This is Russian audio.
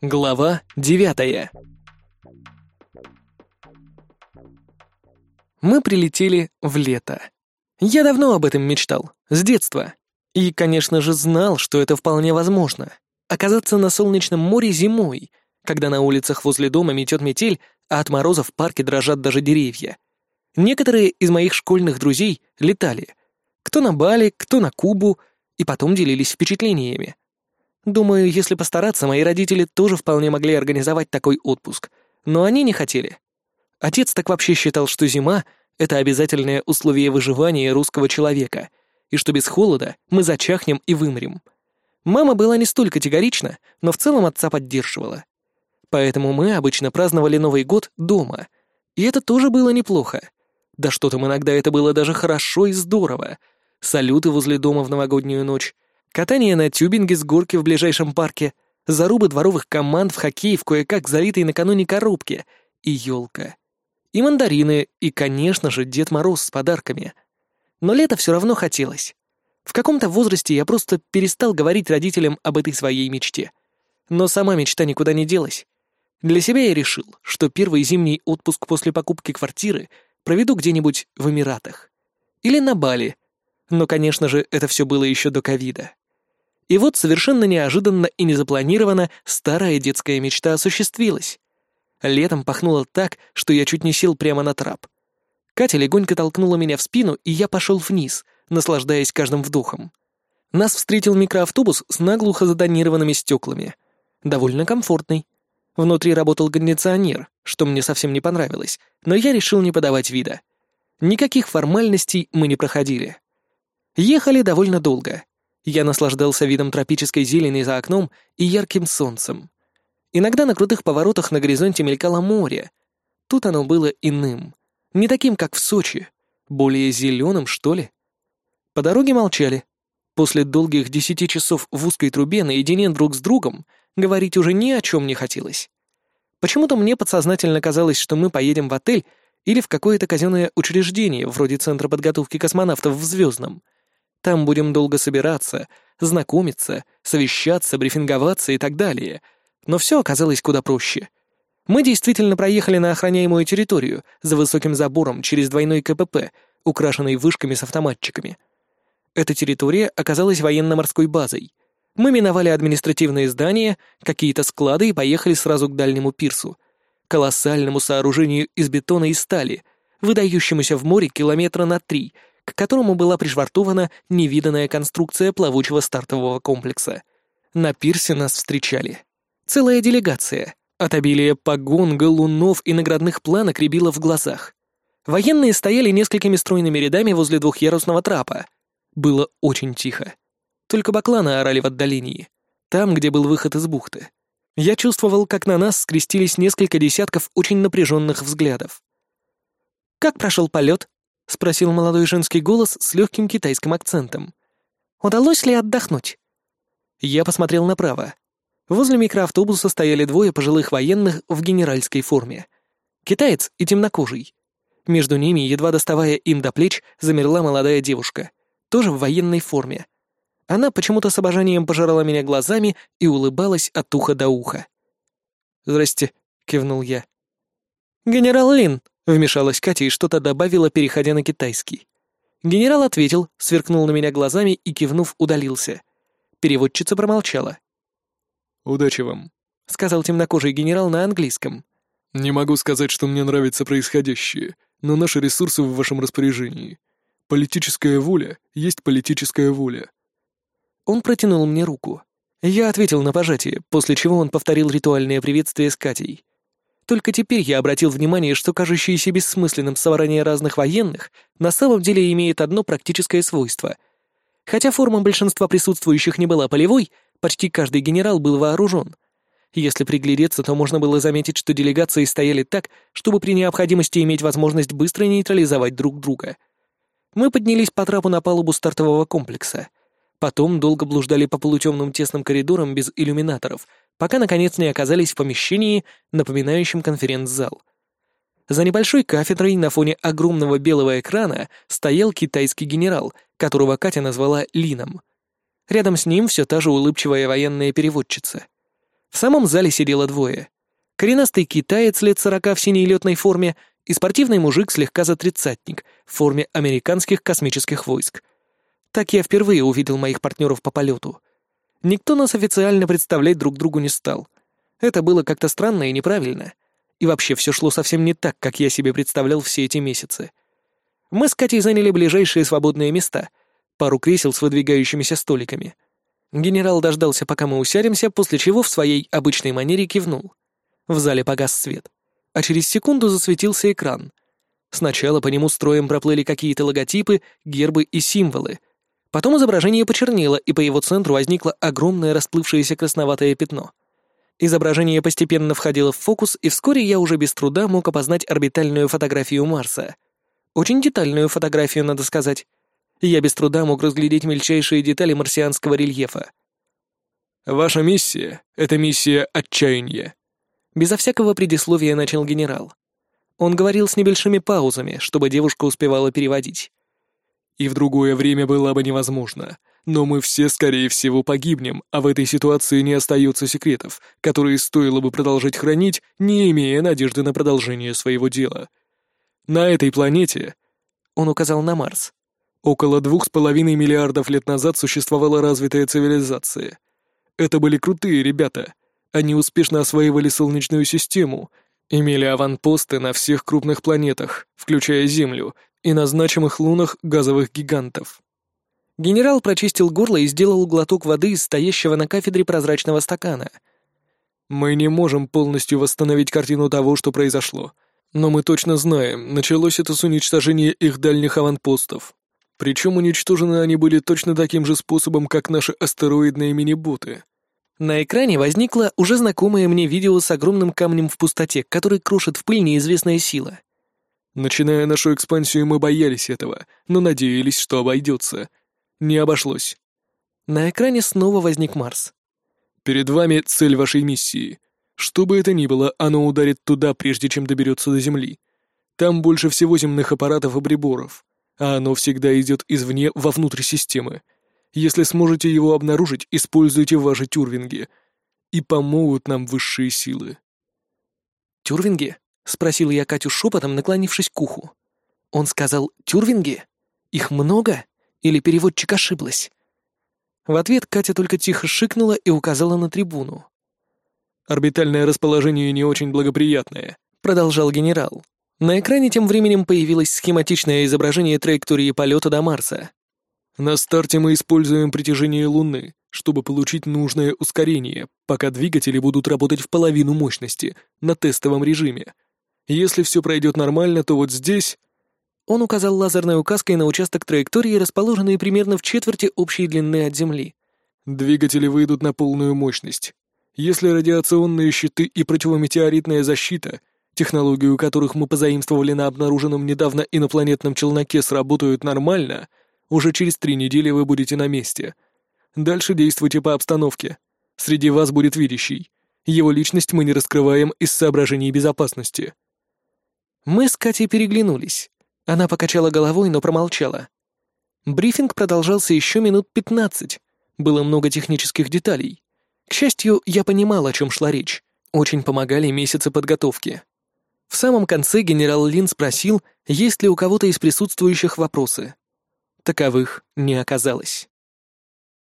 Глава девятая Мы прилетели в лето. Я давно об этом мечтал, с детства. И, конечно же, знал, что это вполне возможно. Оказаться на солнечном море зимой, когда на улицах возле дома метет метель, а от мороза в парке дрожат даже деревья. Некоторые из моих школьных друзей летали. Кто на Бали, кто на Кубу, и потом делились впечатлениями. Думаю, если постараться, мои родители тоже вполне могли организовать такой отпуск, но они не хотели. Отец так вообще считал, что зима — это обязательное условие выживания русского человека, и что без холода мы зачахнем и вымрем. Мама была не столь категорична, но в целом отца поддерживала. Поэтому мы обычно праздновали Новый год дома. И это тоже было неплохо. Да что там, иногда это было даже хорошо и здорово. Салюты возле дома в новогоднюю ночь, катание на тюбинге с горки в ближайшем парке, зарубы дворовых команд в хоккей в кое-как залитой накануне коробке и елка и мандарины, и, конечно же, Дед Мороз с подарками. Но лето все равно хотелось. В каком-то возрасте я просто перестал говорить родителям об этой своей мечте. Но сама мечта никуда не делась. Для себя я решил, что первый зимний отпуск после покупки квартиры проведу где-нибудь в Эмиратах. Или на Бали. Но, конечно же, это все было еще до ковида. И вот совершенно неожиданно и незапланированно старая детская мечта осуществилась. Летом пахнуло так, что я чуть не сел прямо на трап. Катя легонько толкнула меня в спину, и я пошел вниз, наслаждаясь каждым вдохом. Нас встретил микроавтобус с наглухо задонированными стеклами. Довольно комфортный. Внутри работал кондиционер, что мне совсем не понравилось, но я решил не подавать вида. Никаких формальностей мы не проходили. Ехали довольно долго. Я наслаждался видом тропической зелени за окном и ярким солнцем. Иногда на крутых поворотах на горизонте мелькало море. Тут оно было иным. Не таким, как в Сочи. Более зеленым, что ли. По дороге молчали. После долгих десяти часов в узкой трубе наедине друг с другом говорить уже ни о чем не хотелось. Почему-то мне подсознательно казалось, что мы поедем в отель или в какое-то казенное учреждение, вроде Центра подготовки космонавтов в Звездном. Там будем долго собираться, знакомиться, совещаться, брифинговаться и так далее — но все оказалось куда проще. Мы действительно проехали на охраняемую территорию за высоким забором через двойной КПП, украшенный вышками с автоматчиками. Эта территория оказалась военно-морской базой. Мы миновали административные здания, какие-то склады и поехали сразу к дальнему пирсу, колоссальному сооружению из бетона и стали, выдающемуся в море километра на три, к которому была пришвартована невиданная конструкция плавучего стартового комплекса. На пирсе нас встречали. Целая делегация. От обилия погон, галунов и наградных планок рябило в глазах. Военные стояли несколькими стройными рядами возле двухъярусного трапа. Было очень тихо. Только бакланы орали в отдалении, там, где был выход из бухты. Я чувствовал, как на нас скрестились несколько десятков очень напряженных взглядов. «Как прошел полет?» — спросил молодой женский голос с легким китайским акцентом. «Удалось ли отдохнуть?» Я посмотрел направо. Возле микроавтобуса стояли двое пожилых военных в генеральской форме. Китаец и темнокожий. Между ними, едва доставая им до плеч, замерла молодая девушка, тоже в военной форме. Она почему-то с обожанием пожирала меня глазами и улыбалась от уха до уха. «Здрасте», — кивнул я. «Генерал Лин», — вмешалась Катя и что-то добавила, переходя на китайский. Генерал ответил, сверкнул на меня глазами и, кивнув, удалился. Переводчица промолчала. «Удачи вам», — сказал темнокожий генерал на английском. «Не могу сказать, что мне нравится происходящее, но наши ресурсы в вашем распоряжении. Политическая воля есть политическая воля». Он протянул мне руку. Я ответил на пожатие, после чего он повторил ритуальное приветствие с Катей. Только теперь я обратил внимание, что кажущееся бессмысленным собрание разных военных на самом деле имеет одно практическое свойство. Хотя форма большинства присутствующих не была полевой, Почти каждый генерал был вооружен. Если приглядеться, то можно было заметить, что делегации стояли так, чтобы при необходимости иметь возможность быстро нейтрализовать друг друга. Мы поднялись по трапу на палубу стартового комплекса. Потом долго блуждали по полутемным тесным коридорам без иллюминаторов, пока, наконец, не оказались в помещении, напоминающем конференц-зал. За небольшой кафедрой на фоне огромного белого экрана стоял китайский генерал, которого Катя назвала Лином — Рядом с ним все та же улыбчивая военная переводчица. В самом зале сидело двое. Коренастый китаец лет сорока в синей летной форме и спортивный мужик слегка за тридцатник в форме американских космических войск. Так я впервые увидел моих партнеров по полету. Никто нас официально представлять друг другу не стал. Это было как-то странно и неправильно. И вообще все шло совсем не так, как я себе представлял все эти месяцы. Мы с Катей заняли ближайшие свободные места, пару кресел с выдвигающимися столиками. Генерал дождался, пока мы усядемся, после чего в своей обычной манере кивнул. В зале погас свет, а через секунду засветился экран. Сначала по нему строем проплыли какие-то логотипы, гербы и символы. Потом изображение почернело, и по его центру возникло огромное расплывшееся красноватое пятно — Изображение постепенно входило в фокус, и вскоре я уже без труда мог опознать орбитальную фотографию Марса. Очень детальную фотографию, надо сказать. Я без труда мог разглядеть мельчайшие детали марсианского рельефа. «Ваша миссия — это миссия отчаяния», — безо всякого предисловия начал генерал. Он говорил с небольшими паузами, чтобы девушка успевала переводить. «И в другое время было бы невозможно. Но мы все, скорее всего, погибнем, а в этой ситуации не остается секретов, которые стоило бы продолжать хранить, не имея надежды на продолжение своего дела. На этой планете, он указал на Марс, около двух с половиной миллиардов лет назад существовала развитая цивилизация. Это были крутые ребята. Они успешно осваивали Солнечную систему, имели аванпосты на всех крупных планетах, включая Землю, и на значимых лунах газовых гигантов. Генерал прочистил горло и сделал глоток воды из стоящего на кафедре прозрачного стакана. «Мы не можем полностью восстановить картину того, что произошло. Но мы точно знаем, началось это с уничтожения их дальних аванпостов. Причем уничтожены они были точно таким же способом, как наши астероидные мини-боты». На экране возникло уже знакомое мне видео с огромным камнем в пустоте, который крушит в пыль неизвестная сила. Начиная нашу экспансию, мы боялись этого, но надеялись, что обойдется — не обошлось. На экране снова возник Марс. Перед вами цель вашей миссии. Что бы это ни было, оно ударит туда, прежде чем доберется до Земли. Там больше всего земных аппаратов и приборов, а оно всегда идет извне вовнутрь системы. Если сможете его обнаружить, используйте ваши тюрвинги. И помогут нам высшие силы. «Тюрвинги?» — спросил я Катю шепотом, наклонившись к уху. Он сказал «Тюрвинги? Их много?» Или переводчик ошиблась? В ответ Катя только тихо шикнула и указала на трибуну. «Орбитальное расположение не очень благоприятное», — продолжал генерал. На экране тем временем появилось схематичное изображение траектории полета до Марса. «На старте мы используем притяжение Луны, чтобы получить нужное ускорение, пока двигатели будут работать в половину мощности, на тестовом режиме. Если все пройдет нормально, то вот здесь он указал лазерной указкой на участок траектории, расположенный примерно в четверти общей длины от Земли. «Двигатели выйдут на полную мощность. Если радиационные щиты и противометеоритная защита, технологию которых мы позаимствовали на обнаруженном недавно инопланетном челноке, сработают нормально, уже через три недели вы будете на месте. Дальше действуйте по обстановке. Среди вас будет видящий. Его личность мы не раскрываем из соображений безопасности». Мы с Катей переглянулись. Она покачала головой, но промолчала. Брифинг продолжался еще минут пятнадцать. Было много технических деталей. К счастью, я понимал, о чем шла речь. Очень помогали месяцы подготовки. В самом конце генерал Лин спросил, есть ли у кого-то из присутствующих вопросы. Таковых не оказалось.